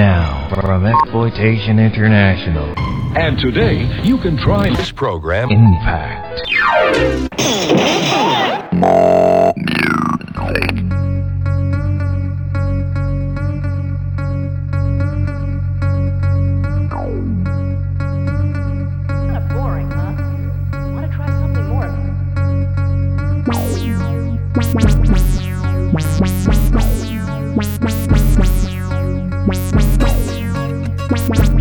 now, from Exploitation International, And today, you can try this program. Impact. Bye.